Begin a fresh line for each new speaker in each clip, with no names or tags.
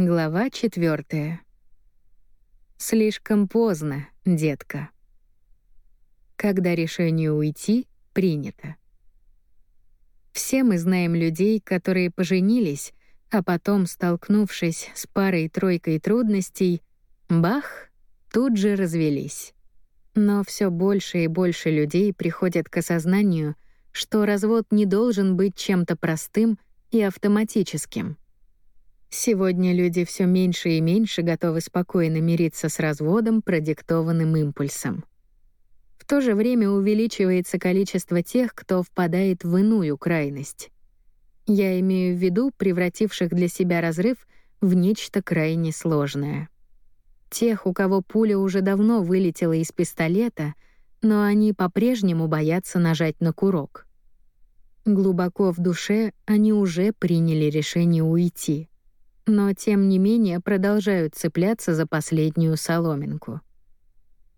Глава четвертая. Слишком поздно, детка. Когда решение уйти принято. Все мы знаем людей, которые поженились, а потом, столкнувшись с парой-тройкой трудностей, бах, тут же развелись. Но все больше и больше людей приходят к осознанию, что развод не должен быть чем-то простым и автоматическим. Сегодня люди все меньше и меньше готовы спокойно мириться с разводом, продиктованным импульсом. В то же время увеличивается количество тех, кто впадает в иную крайность. Я имею в виду превративших для себя разрыв в нечто крайне сложное. Тех, у кого пуля уже давно вылетела из пистолета, но они по-прежнему боятся нажать на курок. Глубоко в душе они уже приняли решение уйти, но тем не менее продолжают цепляться за последнюю соломинку.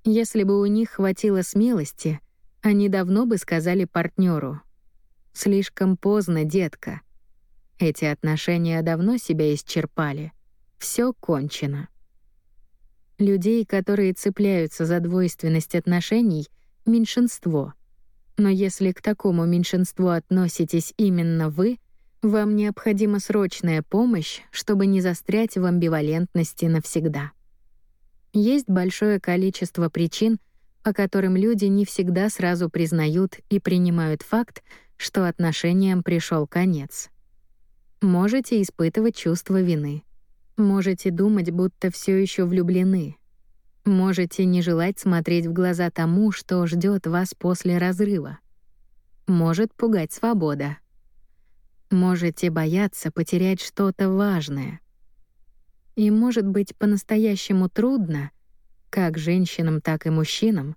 Если бы у них хватило смелости, они давно бы сказали партнеру: «Слишком поздно, детка. Эти отношения давно себя исчерпали. Все кончено». Людей, которые цепляются за двойственность отношений, меньшинство — но если к такому меньшинству относитесь именно вы, вам необходима срочная помощь, чтобы не застрять в амбивалентности навсегда. Есть большое количество причин, по которым люди не всегда сразу признают и принимают факт, что отношениям пришел конец. Можете испытывать чувство вины. Можете думать, будто все еще влюблены, Можете не желать смотреть в глаза тому, что ждет вас после разрыва. Может пугать свобода. Можете бояться потерять что-то важное. И может быть по-настоящему трудно, как женщинам, так и мужчинам,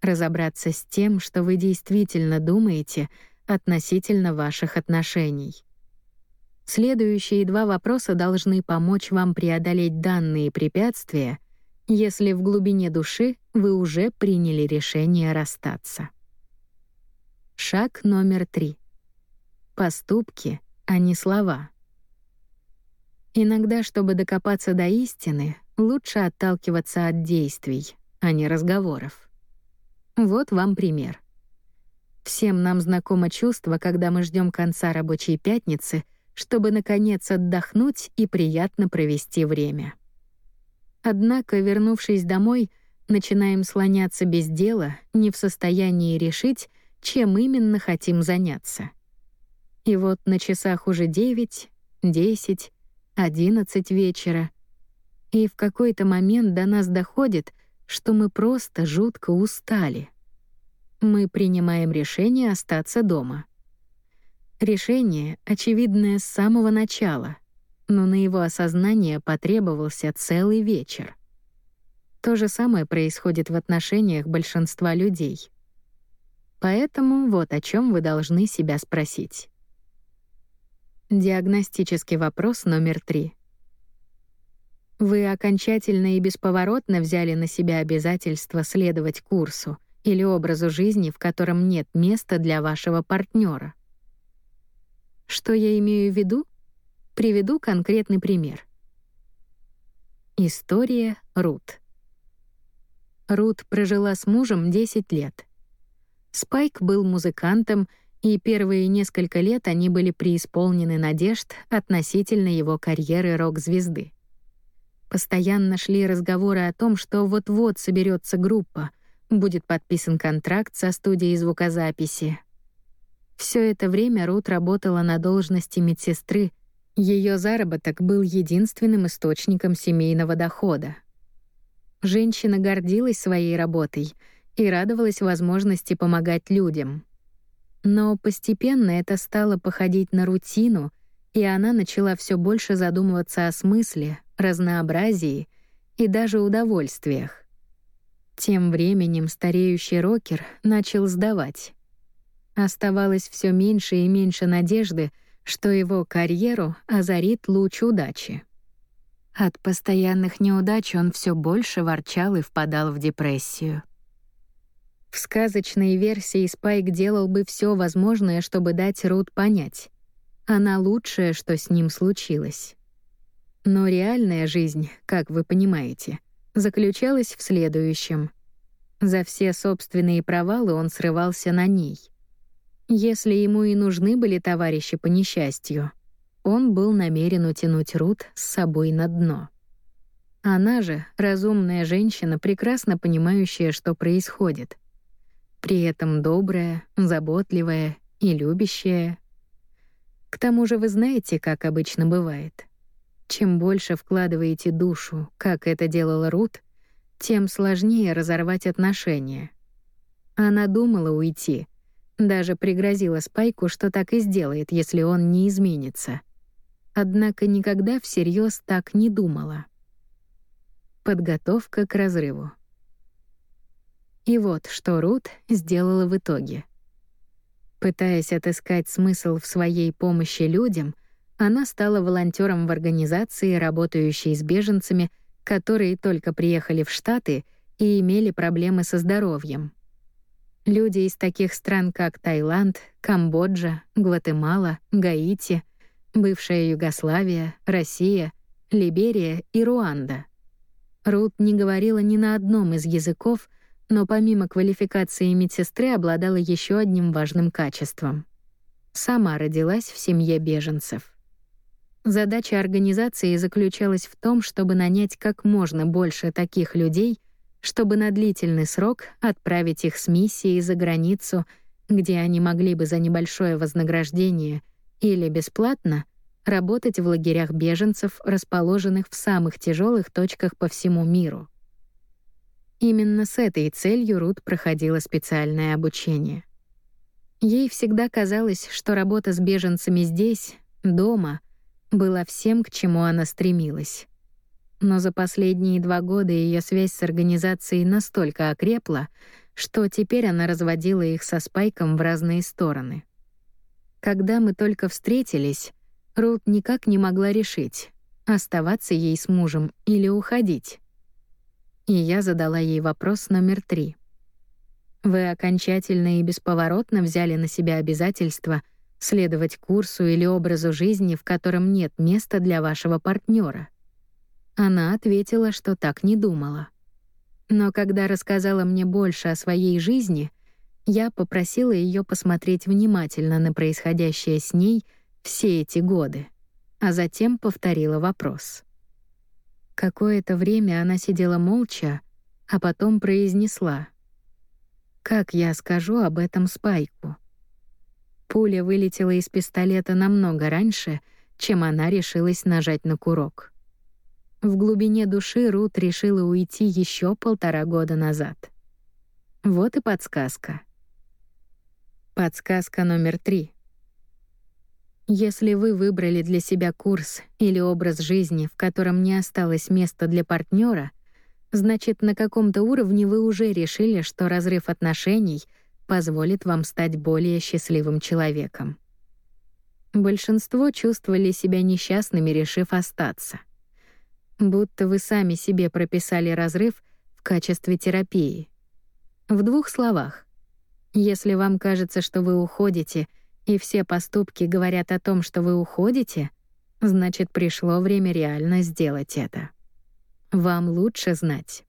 разобраться с тем, что вы действительно думаете относительно ваших отношений. Следующие два вопроса должны помочь вам преодолеть данные препятствия — если в глубине души вы уже приняли решение расстаться. Шаг номер три. Поступки, а не слова. Иногда, чтобы докопаться до истины, лучше отталкиваться от действий, а не разговоров. Вот вам пример. Всем нам знакомо чувство, когда мы ждем конца рабочей пятницы, чтобы, наконец, отдохнуть и приятно провести время. Однако, вернувшись домой, начинаем слоняться без дела, не в состоянии решить, чем именно хотим заняться. И вот на часах уже 9, 10, 11 вечера. И в какой-то момент до нас доходит, что мы просто жутко устали. Мы принимаем решение остаться дома. Решение, очевидное с самого начала но на его осознание потребовался целый вечер. То же самое происходит в отношениях большинства людей. Поэтому вот о чем вы должны себя спросить. Диагностический вопрос номер три. Вы окончательно и бесповоротно взяли на себя обязательство следовать курсу или образу жизни, в котором нет места для вашего партнера. Что я имею в виду? Приведу конкретный пример. История Рут. Рут прожила с мужем 10 лет. Спайк был музыкантом, и первые несколько лет они были преисполнены надежд относительно его карьеры рок-звезды. Постоянно шли разговоры о том, что вот-вот соберется группа, будет подписан контракт со студией звукозаписи. Все это время Рут работала на должности медсестры ее заработок был единственным источником семейного дохода. Женщина гордилась своей работой и радовалась возможности помогать людям. Но постепенно это стало походить на рутину, и она начала все больше задумываться о смысле, разнообразии и даже удовольствиях. Тем временем стареющий рокер начал сдавать. Оставалось все меньше и меньше надежды, что его карьеру озарит луч удачи. От постоянных неудач он все больше ворчал и впадал в депрессию. В сказочной версии Спайк делал бы все возможное, чтобы дать Рут понять. Она лучшее, что с ним случилось. Но реальная жизнь, как вы понимаете, заключалась в следующем. За все собственные провалы он срывался на ней. Если ему и нужны были товарищи по несчастью, он был намерен утянуть Рут с собой на дно. Она же, разумная женщина, прекрасно понимающая, что происходит. При этом добрая, заботливая и любящая. К тому же вы знаете, как обычно бывает. Чем больше вкладываете душу, как это делала Рут, тем сложнее разорвать отношения. Она думала уйти, даже пригрозила Спайку, что так и сделает, если он не изменится. Однако никогда всерьез так не думала. Подготовка к разрыву. И вот что Рут сделала в итоге. Пытаясь отыскать смысл в своей помощи людям, она стала волонтером в организации, работающей с беженцами, которые только приехали в Штаты и имели проблемы со здоровьем. Люди из таких стран, как Таиланд, Камбоджа, Гватемала, Гаити, бывшая Югославия, Россия, Либерия и Руанда — Рут не говорила ни на одном из языков, но помимо квалификации медсестры обладала еще одним важным качеством. Сама родилась в семье беженцев. Задача организации заключалась в том, чтобы нанять как можно больше таких людей, чтобы на длительный срок отправить их с миссией за границу, где они могли бы за небольшое вознаграждение или бесплатно работать в лагерях беженцев, расположенных в самых тяжелых точках по всему миру. Именно с этой целью Рут проходила специальное обучение. Ей всегда казалось, что работа с беженцами здесь, дома, была всем, к чему она стремилась. Но за последние два года ее связь с организацией настолько окрепла, что теперь она разводила их со Спайком в разные стороны. Когда мы только встретились, Рут никак не могла решить, оставаться ей с мужем или уходить. И я задала ей вопрос номер три. Вы окончательно и бесповоротно взяли на себя обязательство следовать курсу или образу жизни, в котором нет места для вашего партнера. Она ответила, что так не думала. Но когда рассказала мне больше о своей жизни, я попросила ее посмотреть внимательно на происходящее с ней — все эти годы, а затем повторила вопрос. Какое-то время она сидела молча, а потом произнесла. «Как я скажу об этом Спайку?» Пуля вылетела из пистолета намного раньше, чем она решилась нажать на курок. В глубине души Рут решила уйти еще полтора года назад. Вот и подсказка. Подсказка номер три. Если вы выбрали для себя курс или образ жизни, в котором не осталось места для партнера, значит, на каком-то уровне вы уже решили, что разрыв отношений позволит вам стать более счастливым человеком. Большинство чувствовали себя несчастными, решив остаться. Будто вы сами себе прописали разрыв в качестве терапии. В двух словах. Если вам кажется, что вы уходите — и все поступки говорят о том, что вы уходите, значит, пришло время реально сделать это. Вам лучше знать.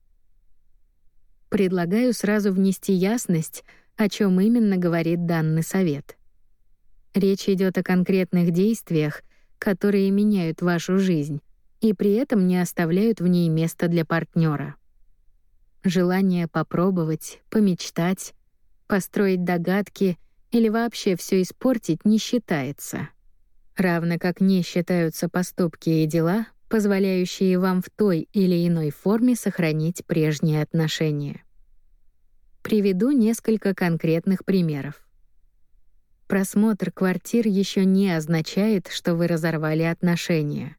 Предлагаю сразу внести ясность, о чем именно говорит данный совет. Речь идет о конкретных действиях, которые меняют вашу жизнь и при этом не оставляют в ней места для партнера. Желание попробовать, помечтать, построить догадки или вообще все испортить не считается. Равно как не считаются поступки и дела, позволяющие вам в той или иной форме сохранить прежние отношения. Приведу несколько конкретных примеров. Просмотр квартир еще не означает, что вы разорвали отношения.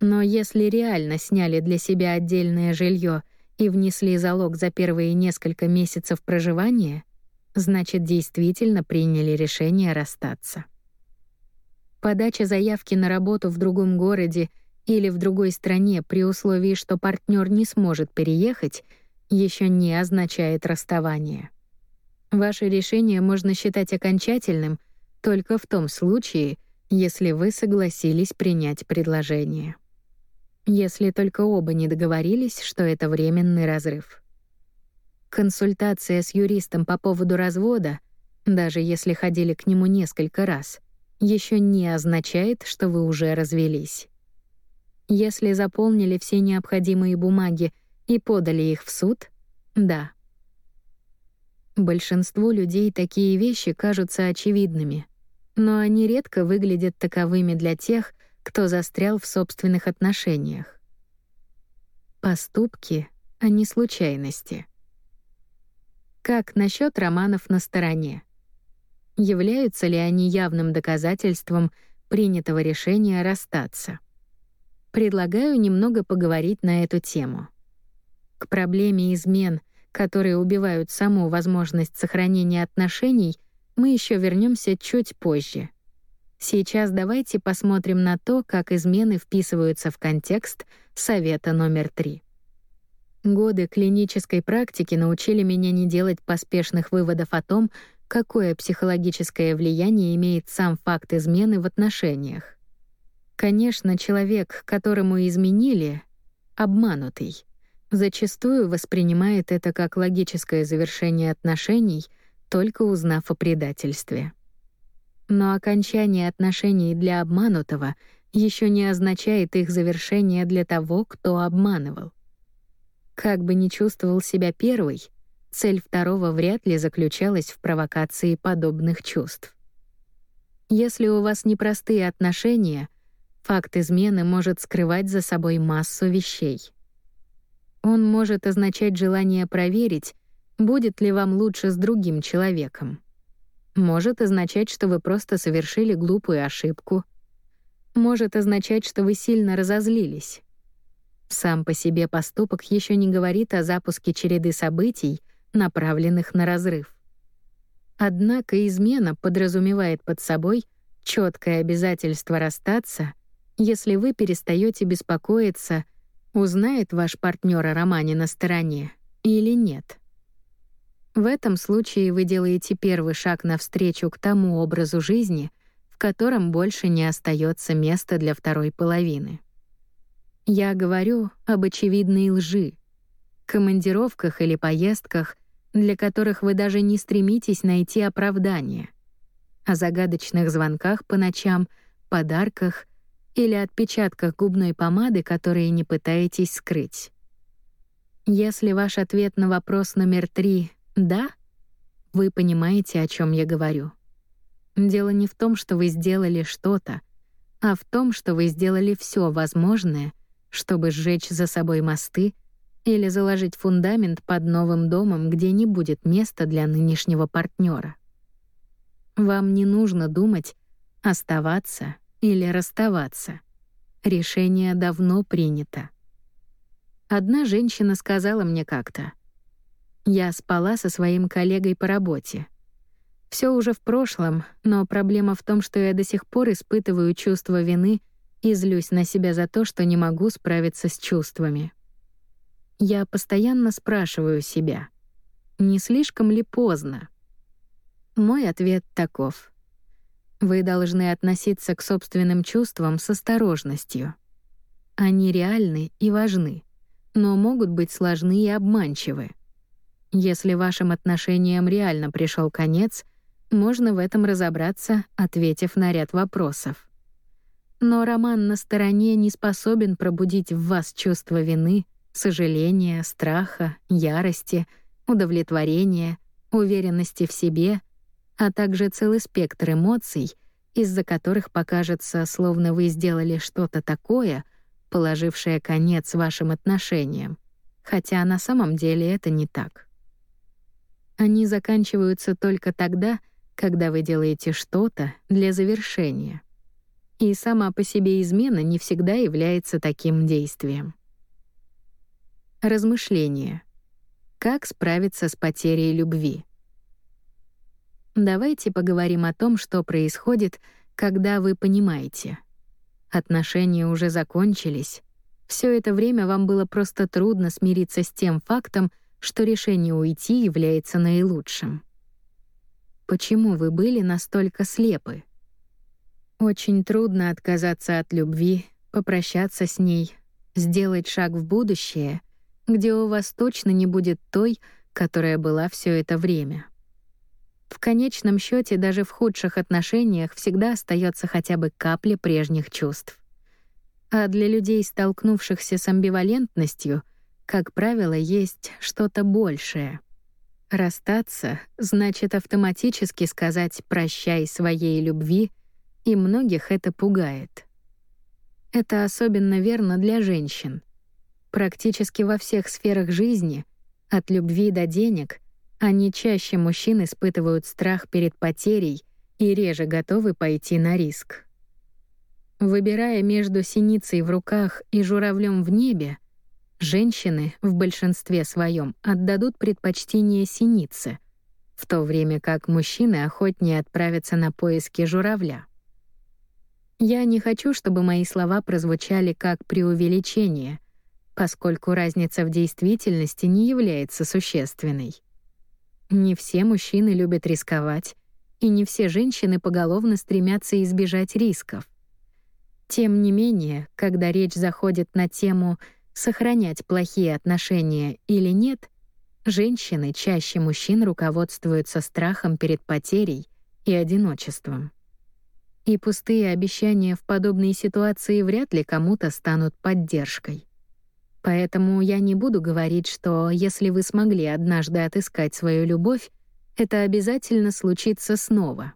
Но если реально сняли для себя отдельное жилье и внесли залог за первые несколько месяцев проживания — значит, действительно приняли решение расстаться. Подача заявки на работу в другом городе или в другой стране при условии, что партнер не сможет переехать, еще не означает расставание. Ваше решение можно считать окончательным только в том случае, если вы согласились принять предложение. если только оба не договорились, что это временный разрыв. Консультация с юристом по поводу развода, даже если ходили к нему несколько раз, еще не означает, что вы уже развелись. Если заполнили все необходимые бумаги и подали их в суд, да. Большинству людей такие вещи кажутся очевидными, но они редко выглядят таковыми для тех, кто застрял в собственных отношениях. Поступки, а не случайности. Как насчет романов на стороне? Являются ли они явным доказательством принятого решения расстаться? Предлагаю немного поговорить на эту тему. К проблеме измен, которые убивают саму возможность сохранения отношений, мы еще вернемся чуть позже — Сейчас давайте посмотрим на то, как измены вписываются в контекст совета номер три. Годы клинической практики научили меня не делать поспешных выводов о том, какое психологическое влияние имеет сам факт измены в отношениях. Конечно, человек, которому изменили, обманутый, зачастую воспринимает это как логическое завершение отношений, только узнав о предательстве. Но окончание отношений для обманутого еще не означает их завершение для того, кто обманывал. Как бы ни чувствовал себя первый, цель второго вряд ли заключалась в провокации подобных чувств. Если у вас непростые отношения, факт измены может скрывать за собой массу вещей. Он может означать желание проверить, будет ли вам лучше с другим человеком может означать, что вы просто совершили глупую ошибку. Может означать, что вы сильно разозлились. Сам по себе поступок еще не говорит о запуске череды событий, направленных на разрыв. Однако измена подразумевает под собой четкое обязательство расстаться, если вы перестаете беспокоиться, узнает ваш партнер о романе на стороне или нет. В этом случае вы делаете первый шаг навстречу к тому образу жизни, в котором больше не остается места для второй половины. Я говорю об очевидной лжи, командировках или поездках, для которых вы даже не стремитесь найти оправдание, о загадочных звонках по ночам, подарках или отпечатках губной помады, которые не пытаетесь скрыть. Если ваш ответ на вопрос номер три да? Вы понимаете, о чем я говорю. Дело не в том, что вы сделали что-то, а в том, что вы сделали все возможное, чтобы сжечь за собой мосты или заложить фундамент под новым домом, где не будет места для нынешнего партнера. Вам не нужно думать, оставаться или расставаться. Решение давно принято. Одна женщина сказала мне как-то — я спала со своим коллегой по работе. Все уже в прошлом, но проблема в том, что я до сих пор испытываю чувство вины и злюсь на себя за то, что не могу справиться с чувствами. Я постоянно спрашиваю себя, не слишком ли поздно? Мой ответ таков. Вы должны относиться к собственным чувствам с осторожностью. Они реальны и важны, но могут быть сложны и обманчивы. Если вашим отношениям реально пришел конец, можно в этом разобраться, ответив на ряд вопросов. Но роман на стороне не способен пробудить в вас чувство вины, сожаления, страха, ярости, удовлетворения, уверенности в себе, а также целый спектр эмоций, из-за которых покажется, словно вы сделали что-то такое, положившее конец вашим отношениям, хотя на самом деле это не так. Они заканчиваются только тогда, когда вы делаете что-то для завершения. И сама по себе измена не всегда является таким действием. Размышления. Как справиться с потерей любви? Давайте поговорим о том, что происходит, когда вы понимаете. Отношения уже закончились. Все это время вам было просто трудно смириться с тем фактом, что решение уйти является наилучшим. Почему вы были настолько слепы? Очень трудно отказаться от любви, попрощаться с ней, сделать шаг в будущее, где у вас точно не будет той, которая была все это время. В конечном счете, даже в худших отношениях всегда остается хотя бы капля прежних чувств. А для людей, столкнувшихся с амбивалентностью, как правило, есть что-то большее. Расстаться значит автоматически сказать «прощай» своей любви, и многих это пугает. Это особенно верно для женщин. Практически во всех сферах жизни, от любви до денег, они чаще мужчин испытывают страх перед потерей и реже готовы пойти на риск. Выбирая между синицей в руках и журавлем в небе, женщины в большинстве своем отдадут предпочтение синице, в то время как мужчины охотнее отправятся на поиски журавля. Я не хочу, чтобы мои слова прозвучали как преувеличение, поскольку разница в действительности не является существенной. Не все мужчины любят рисковать, и не все женщины поголовно стремятся избежать рисков. Тем не менее, когда речь заходит на тему «сохранять плохие отношения или нет», женщины чаще мужчин руководствуются страхом перед потерей и одиночеством. И пустые обещания в подобной ситуации вряд ли кому-то станут поддержкой. Поэтому я не буду говорить, что если вы смогли однажды отыскать свою любовь, это обязательно случится снова.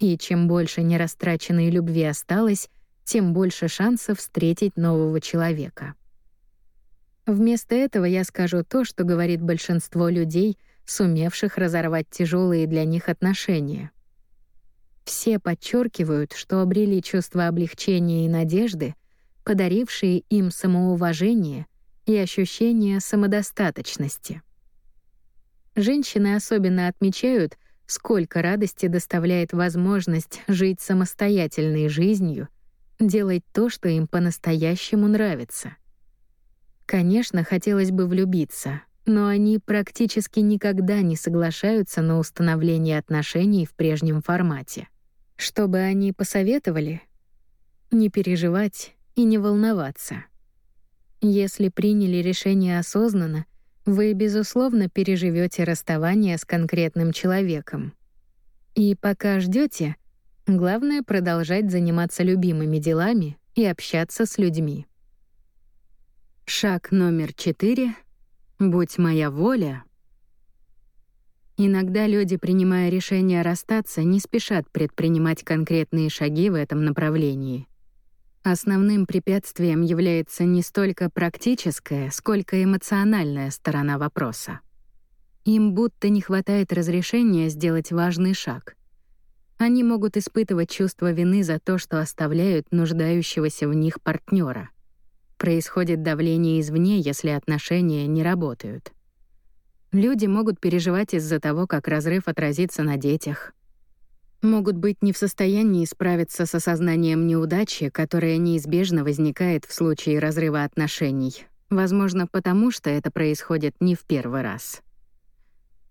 И чем больше нерастраченной любви осталось, тем больше шансов встретить нового человека. Вместо этого я скажу то, что говорит большинство людей, сумевших разорвать тяжелые для них отношения. Все подчеркивают, что обрели чувство облегчения и надежды — подарившие им самоуважение и ощущение самодостаточности. Женщины особенно отмечают, сколько радости доставляет возможность жить самостоятельной жизнью, делать то, что им по-настоящему нравится. Конечно, хотелось бы влюбиться, но они практически никогда не соглашаются на установление отношений в прежнем формате. Что бы они посоветовали? Не переживать, и не волноваться. Если приняли решение осознанно, вы, безусловно, переживете расставание с конкретным человеком. И пока ждете, главное продолжать заниматься любимыми делами и общаться с людьми. Шаг номер четыре. Будь моя воля. Иногда люди, принимая решение расстаться, не спешат предпринимать конкретные шаги в этом направлении — Основным препятствием является не столько практическая, сколько эмоциональная сторона вопроса. Им будто не хватает разрешения сделать важный шаг. Они могут испытывать чувство вины за то, что оставляют нуждающегося в них партнера. Происходит давление извне, если отношения не работают. Люди могут переживать из-за того, как разрыв отразится на детях, могут быть не в состоянии справиться с осознанием неудачи, которая неизбежно возникает в случае разрыва отношений, возможно, потому что это происходит не в первый раз.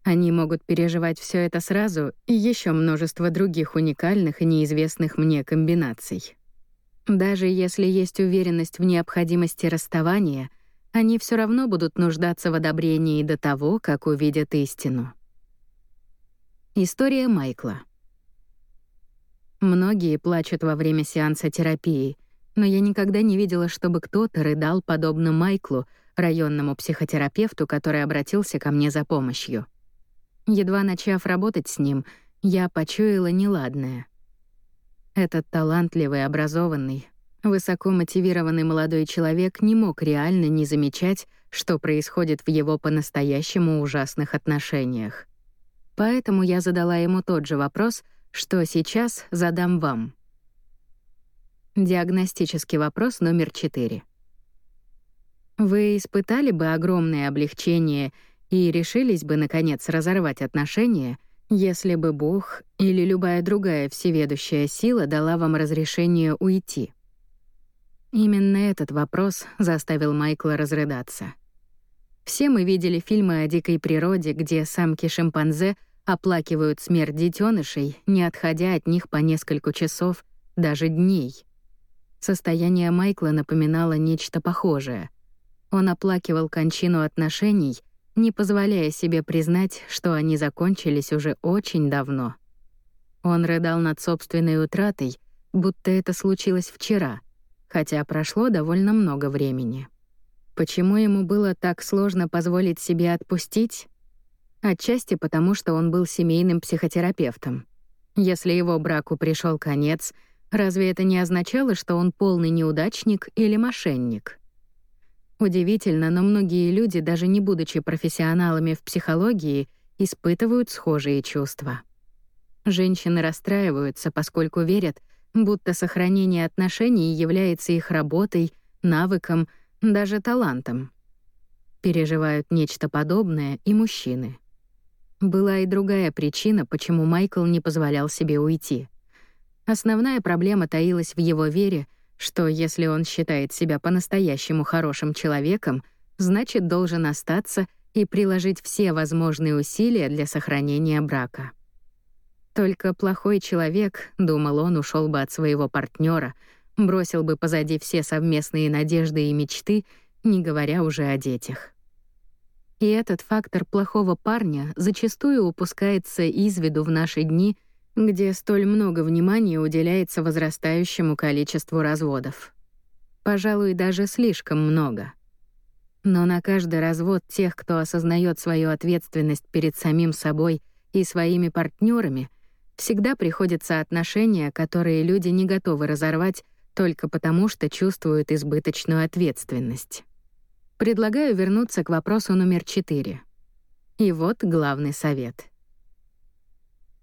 Они могут переживать все это сразу и еще множество других уникальных и неизвестных мне комбинаций. Даже если есть уверенность в необходимости расставания, они все равно будут нуждаться в одобрении до того, как увидят истину. История Майкла. Многие плачут во время сеанса терапии, но я никогда не видела, чтобы кто-то рыдал подобно Майклу, районному психотерапевту, который обратился ко мне за помощью. Едва начав работать с ним, я почуяла неладное. Этот талантливый, образованный, высоко мотивированный молодой человек не мог реально не замечать, что происходит в его по-настоящему ужасных отношениях. Поэтому я задала ему тот же вопрос — что сейчас задам вам. Диагностический вопрос номер 4. Вы испытали бы огромное облегчение и решились бы, наконец, разорвать отношения, если бы Бог или любая другая всеведущая сила дала вам разрешение уйти? Именно этот вопрос заставил Майкла разрыдаться. Все мы видели фильмы о дикой природе, где самки шимпанзе — оплакивают смерть детенышей, не отходя от них по несколько часов, даже дней. Состояние Майкла напоминало нечто похожее. Он оплакивал кончину отношений, не позволяя себе признать, что они закончились уже очень давно. Он рыдал над собственной утратой, будто это случилось вчера, хотя прошло довольно много времени. Почему ему было так сложно позволить себе отпустить? Отчасти потому, что он был семейным психотерапевтом. Если его браку пришел конец, разве это не означало, что он полный неудачник или мошенник? Удивительно, но многие люди, даже не будучи профессионалами в психологии, испытывают схожие чувства. Женщины расстраиваются, поскольку верят, будто сохранение отношений является их работой, навыком, даже талантом. Переживают нечто подобное и мужчины. Была и другая причина, почему Майкл не позволял себе уйти. Основная проблема таилась в его вере, что если он считает себя по-настоящему хорошим человеком, значит, должен остаться и приложить все возможные усилия для сохранения брака. Только плохой человек, думал он, ушел бы от своего партнера, бросил бы позади все совместные надежды и мечты, не говоря уже о детях. И этот фактор плохого парня зачастую упускается из виду в наши дни, где столь много внимания уделяется возрастающему количеству разводов. Пожалуй, даже слишком много. Но на каждый развод тех, кто осознает свою ответственность перед самим собой и своими партнерами, всегда приходятся отношения, которые люди не готовы разорвать только потому, что чувствуют избыточную ответственность. Предлагаю вернуться к вопросу номер четыре. И вот главный совет.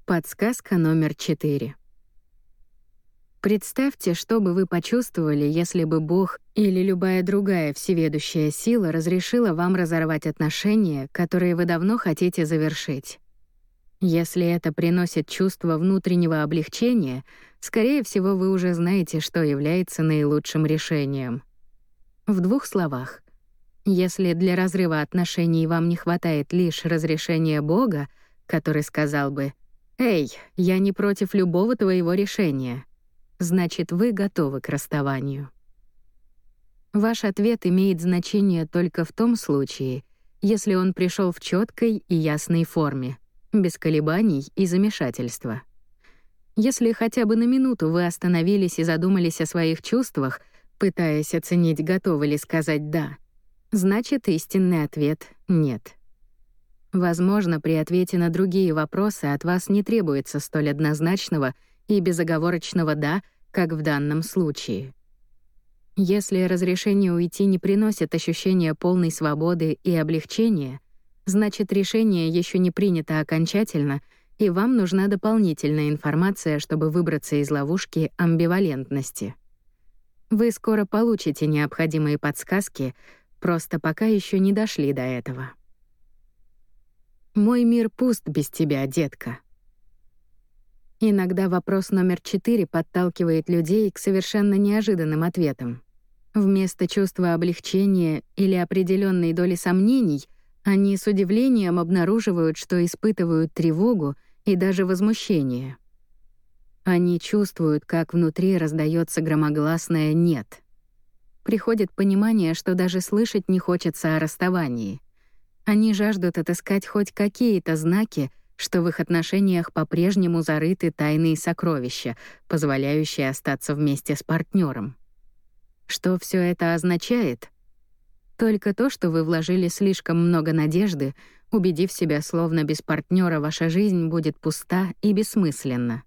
Подсказка номер четыре. Представьте, что бы вы почувствовали, если бы Бог или любая другая всеведущая сила разрешила вам разорвать отношения, которые вы давно хотите завершить. Если это приносит чувство внутреннего облегчения, скорее всего, вы уже знаете, что является наилучшим решением. В двух словах. Если для разрыва отношений вам не хватает лишь разрешения Бога, который сказал бы «Эй, я не против любого твоего решения», значит, вы готовы к расставанию. Ваш ответ имеет значение только в том случае, если он пришел в четкой и ясной форме, без колебаний и замешательства. Если хотя бы на минуту вы остановились и задумались о своих чувствах, пытаясь оценить, готовы ли сказать «да», Значит, истинный ответ — нет. Возможно, при ответе на другие вопросы от вас не требуется столь однозначного и безоговорочного «да», как в данном случае. Если разрешение уйти не приносит ощущения полной свободы и облегчения, значит, решение еще не принято окончательно, и вам нужна дополнительная информация, чтобы выбраться из ловушки амбивалентности. Вы скоро получите необходимые подсказки — Просто пока еще не дошли до этого. Мой мир пуст без тебя, детка. Иногда вопрос номер четыре подталкивает людей к совершенно неожиданным ответам. Вместо чувства облегчения или определенной доли сомнений, они с удивлением обнаруживают, что испытывают тревогу и даже возмущение. Они чувствуют, как внутри раздается громогласное «нет» приходит понимание, что даже слышать не хочется о расставании. Они жаждут отыскать хоть какие-то знаки, что в их отношениях по-прежнему зарыты тайные сокровища, позволяющие остаться вместе с партнером. Что все это означает? Только то, что вы вложили слишком много надежды, убедив себя, словно без партнера ваша жизнь будет пуста и бессмысленна.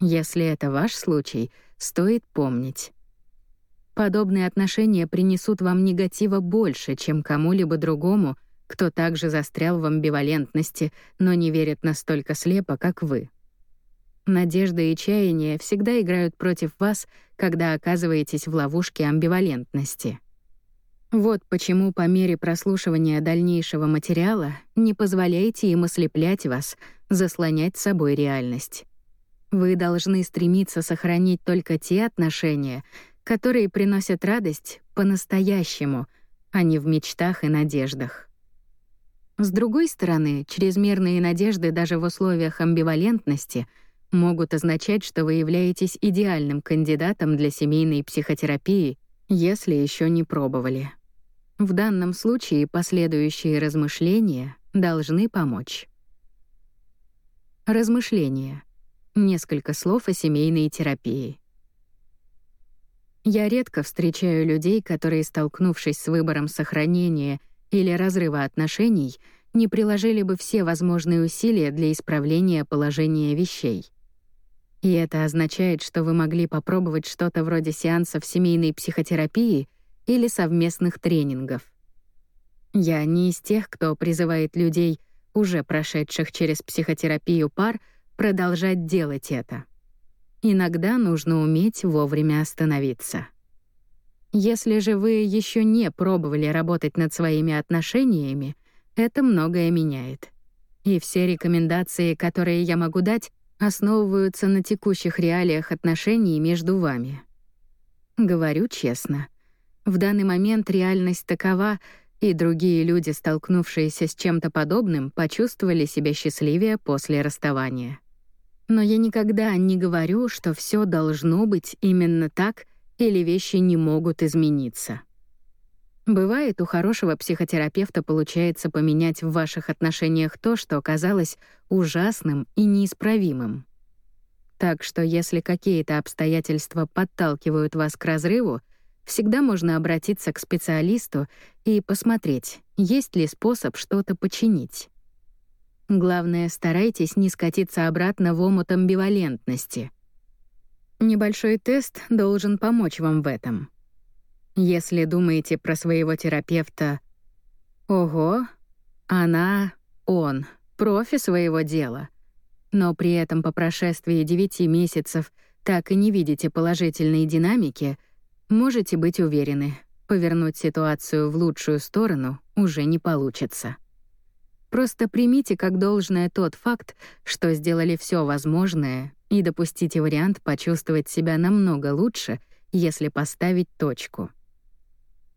Если это ваш случай, стоит помнить. Подобные отношения принесут вам негатива больше, чем кому-либо другому, кто также застрял в амбивалентности, но не верит настолько слепо, как вы. Надежда и чаяние всегда играют против вас, когда оказываетесь в ловушке амбивалентности. Вот почему по мере прослушивания дальнейшего материала не позволяйте им ослеплять вас, заслонять собой реальность. Вы должны стремиться сохранить только те отношения, которые приносят радость по-настоящему, а не в мечтах и надеждах. С другой стороны, чрезмерные надежды даже в условиях амбивалентности могут означать, что вы являетесь идеальным кандидатом для семейной психотерапии, если еще не пробовали. В данном случае последующие размышления должны помочь. Размышления. Несколько слов о семейной терапии. Я редко встречаю людей, которые, столкнувшись с выбором сохранения или разрыва отношений, не приложили бы все возможные усилия для исправления положения вещей. И это означает, что вы могли попробовать что-то вроде сеансов семейной психотерапии или совместных тренингов. Я не из тех, кто призывает людей, уже прошедших через психотерапию пар, продолжать делать это. Иногда нужно уметь вовремя остановиться. Если же вы еще не пробовали работать над своими отношениями, это многое меняет. И все рекомендации, которые я могу дать, основываются на текущих реалиях отношений между вами. Говорю честно, в данный момент реальность такова, и другие люди, столкнувшиеся с чем-то подобным, почувствовали себя счастливее после расставания. Но я никогда не говорю, что все должно быть именно так или вещи не могут измениться. Бывает, у хорошего психотерапевта получается поменять в ваших отношениях то, что казалось ужасным и неисправимым. Так что если какие-то обстоятельства подталкивают вас к разрыву, всегда можно обратиться к специалисту и посмотреть, есть ли способ что-то починить. Главное, старайтесь не скатиться обратно в омут амбивалентности. Небольшой тест должен помочь вам в этом. Если думаете про своего терапевта «Ого, она, он, профи своего дела», но при этом по прошествии 9 месяцев так и не видите положительной динамики, можете быть уверены, повернуть ситуацию в лучшую сторону уже не получится. Просто примите как должное тот факт, что сделали все возможное, и допустите вариант почувствовать себя намного лучше, если поставить точку.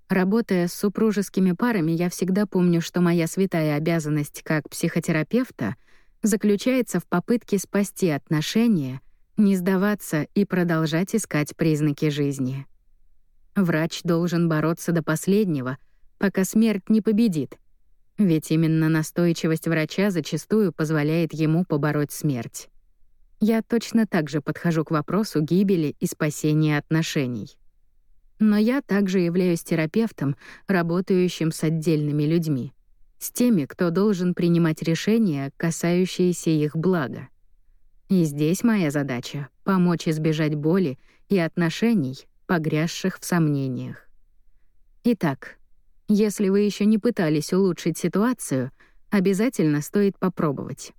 Работая с супружескими парами, я всегда помню, что моя святая обязанность как психотерапевта заключается в попытке спасти отношения, не сдаваться и продолжать искать признаки жизни. Врач должен бороться до последнего, пока смерть не победит — ведь именно настойчивость врача зачастую позволяет ему побороть смерть. Я точно так же подхожу к вопросу гибели и спасения отношений. Но я также являюсь терапевтом, работающим с отдельными людьми, с теми, кто должен принимать решения, касающиеся их блага. И здесь моя задача — помочь избежать боли и отношений, погрязших в сомнениях. Итак, если вы еще не пытались улучшить ситуацию, обязательно стоит попробовать.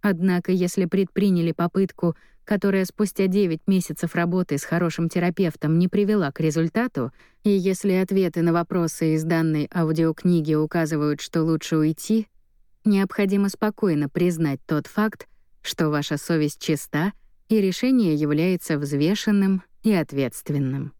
Однако, если предприняли попытку, которая спустя 9 месяцев работы с хорошим терапевтом не привела к результату, и если ответы на вопросы из данной аудиокниги указывают, что лучше уйти, необходимо спокойно признать тот факт, что ваша совесть чиста и решение является взвешенным и ответственным.